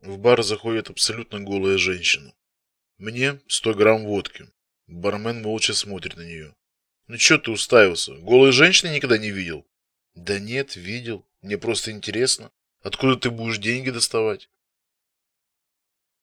В бар заходит абсолютно голая женщина. Мне 100 грамм водки. Бармен молча смотрит на нее. Ну что ты уставился? Голой женщины никогда не видел? Да нет, видел. Мне просто интересно. Откуда ты будешь деньги доставать?